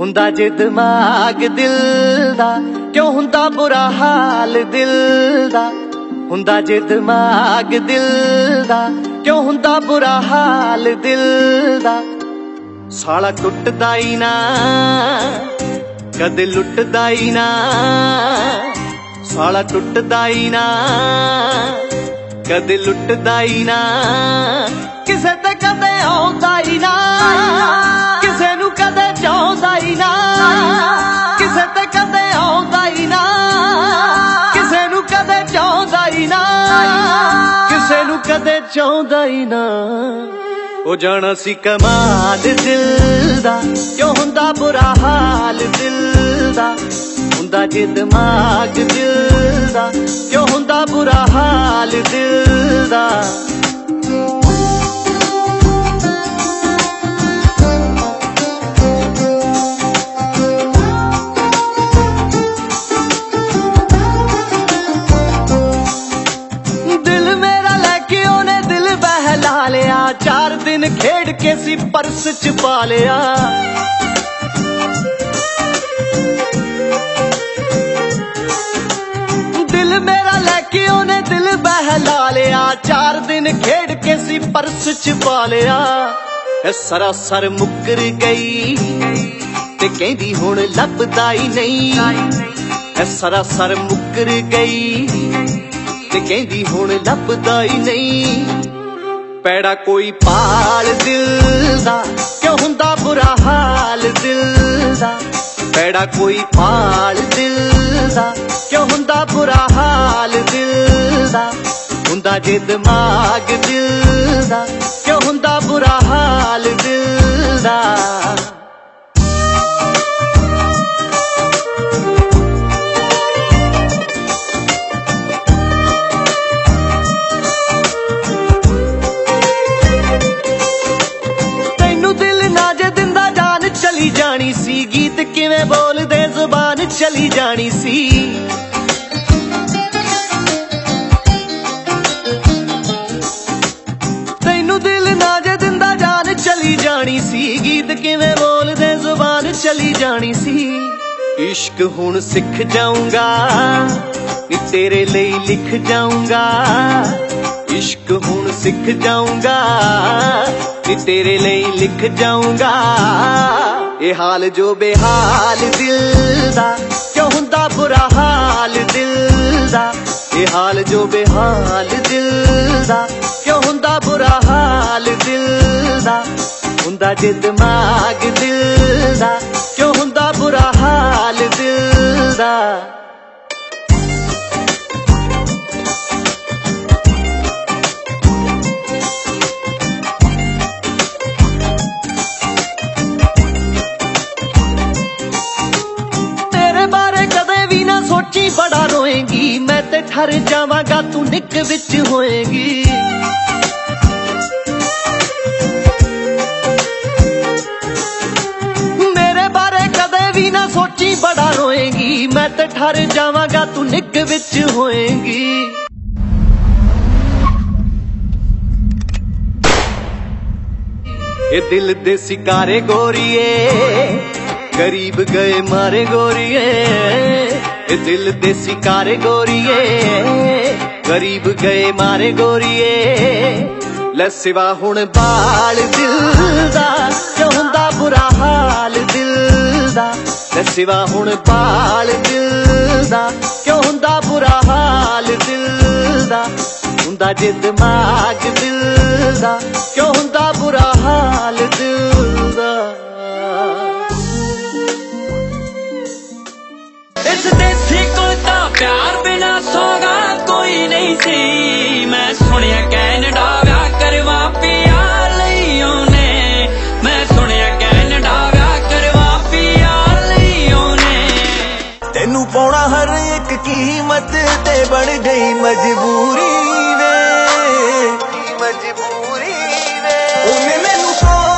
ਹੁੰਦਾ ਜੇ ਦਿਮਾਗ ਦਿਲ ਦਾ? ਕਿਉਂ ਹੁੰਦਾ ਬੁਰਾ ਹਾਲ ਦਿਲ ਦਾ? ਹੁੰਦਾ ਜੇ ਦਿਮਾਗ ਦਿਲ ਦਾ? ਕਿਉਂ ਹੁੰਦਾ ਬੁਰਾ ਹਾਲ ਦਿਲ ਦਾ? ਸਾਲਾ ਟੁੱਟਦਾ ਹੀ ਨਾ, ਕਦੇ ਲੁੱਟਦਾ ਹੀ ਨਾ। ਸਾਲਾ ਟੁੱਟਦਾ ਹੀ ਨਾ, ਕਦੇ ਲੁੱਟਦਾ ਹੀ ਨਾ। ਕਿਸੇ ਤੇ ਕਦੇ ਆਉਂਦਾ ਹੀ ਨਾ। ਕਦੇ ਚਾਹੁੰਦਾ ਹੀ ਨਾ। ਉਹ ਜਾਣਾ ਸੀ ਕਮਾਲ ਦਿਲ ਦਾ। ਕਿਉਂ ਹੁੰਦਾ ਬੁਰਾ ਹਾਲ ਦਿਲ ਦਾ? ਹੁੰਦਾ ਜੇ ਦਿਮਾਗ ਦਿਲ ਦਾ। ਕਿਉਂ ਹੁੰਦਾ ਬੁਰਾ ਹਾਲ ਦਿਲ ਦਾ? ਦਿਨ ਖੇਡ ਕੇ ਸੀ ਪਰਸ ਚ ਪਾ ਲਿਆ। ਦਿਲ ਮੇਰਾ ਲੈ ਕੇ ਉਹਨੇ ਦਿਲ ਬਹਿਲਾ ਲਿਆ। ਚਾਰ ਦਿਨ ਖੇਡ ਕੇ ਸੀ ਪਰਸ ਚ ਪਾ ਲਿਆ। ਇਹ ਸਰਾਸਰ ਮੁੱਕਰ ਗਈ ਤੇ ਕਹਿੰਦੀ ਹੁਣ ਲੱਭਦਾ ਹੀ ਨਹੀਂ। ਇਹ ਸਰਾਸਰ ਮੁੱਕਰ ਗਈ ਤੇ ਕਹਿੰਦੀ ਹੁਣ ਲੱਭਦਾ ਹੀ ਨਹੀਂ। ਪੈੜਾ ਕੋਈ ਪਾਲ ਦਿਲ ਦਾ ਕਿਉਂ ਹੁੰਦਾ ਬੁਰਾ ਹਾਲ ਦਿਲ ਦਾ ਪੈੜਾ ਕੋਈ ਪਾਲ ਦਿਲ ਦਾ ਕਿਉਂ ਹੁੰਦਾ ਬੁਰਾ ਹਾਲ ਦਿਲ ਦਾ ਹੁੰਦਾ ਜੇ ਦਿਮਾਗ ਦਿਲ ਦਾ ਕਿਉਂ ਹੁੰਦਾ ਬੁਰਾ ਹਾਲ ਦਿਲ ਦਾ ਕਿਵੇਂ ਬੋਲਦੇ ਜ਼ੁਬਾਨ ਚਲੀ ਜਾਣੀ ਸੀ? ਤੈਨੂੰ ਦਿਲ ਨਾ ਜੇ ਦਿੰਦਾ ਜਾਨ ਚਲੀ ਜਾਣੀ ਸੀ। ਗੀਤ ਕਿਵੇਂ ਬੋਲਦੇ ਜ਼ੁਬਾਨ ਚਲੀ ਜਾਣੀ ਸੀ? ਇਸ਼ਕ ਹੁਣ ਸਿੱਖ ਜਾਊਂਗਾ, ਕਿ ਤੇਰੇ ਲਈ ਲਿਖ ਜਾਊਂਗਾ। ਇਸ਼ਕ ਹੁਣ ਸਿੱਖ ਜਾਊਂਗਾ, ਕਿ ਤੇਰੇ ਲਈ ਲਿਖ ਜਾਊਂਗਾ। ਇਹ ਹਾਲ ਜੋ ਬੇਹਾਲ ਦਿਲ ਦਾ, ਕਿਉਂ ਹੁੰਦਾ ਬੁਰਾ ਹਾਲ ਦਿਲ ਦਾ? ਇਹ ਹਾਲ ਜੋ ਬੇਹਾਲ ਦਿਲ ਦਾ, ਕਿਉਂ ਹੁੰਦਾ ਬੁਰਾ ਹਾਲ ਦਿਲ ਦਾ? ਹੁੰਦਾ ਜੇ ਦਿਮਾਗ ਦਿਲ ਠਰ ਜਾਵਾਂਗਾ, ਤੂੰ ਨਿੱਕ ਵਿੱਚ ਹੋਏਗੀ। ਮੇਰੇ ਬਾਰੇ ਕਦੇ ਵੀ ਨਾ ਸੋਚੀ, ਬੜਾ ਰੋਏਗੀ। ਮੈਂ ਤੇ ਠਰ ਜਾਵਾਂਗਾ, ਤੂੰ ਨਿੱਕ ਵਿੱਚ ਹੋਏਗੀ। ਇਹ ਦਿਲ ਦੇ ਸਿਕਾਰੇ ਗੋਰੀਏ, ਗਰੀਬ ਗਏ ਮਾਰੇ ਗੋਰੀਏ। ਦਿਲ ਦੇ ਸਿਕਾਰੇ ਗੋਰੀਏ। ਗਰੀਬ ਗਏ ਮਾਰੇ ਗੋਰੀਏ। ਲੈ ਸਿਵਾ ਹੁਣ ਬਾਲ ਦਿਲ ਦਾ ਕਿਉਂ ਬੁਰਾ ਹਾਲ ਦਿਲ ਦਾ। ਲੈ ਸਿਵਾ ਹੁਣ ਬਾਲ ਦਿਲ ਦਾ ਕਿਉਂ ਹੁੰਦਾ ਬੁਰਾ ਹਾਲ ਦਿਲ ਦਾ। ਹੁੰਦਾ ਜੇ ਦਿਮਾਗ ਦਿਲ ਦਾ ਕਿਉਂ ਹੁੰਦਾ ਬੁਰਾ ਹਾਲ ਦਿਲ ਪਾਉਣਾ ਹਰ ਇੱਕ ਕੀਮਤ ਤੇ ਬਣ ਗਈ ਮਜਬੂਰੀ ਵੇ। ਮਜਬੂਰੀ ਵੇ। ਉਹਨੇ ਮੈਨੂੰ ਸੋ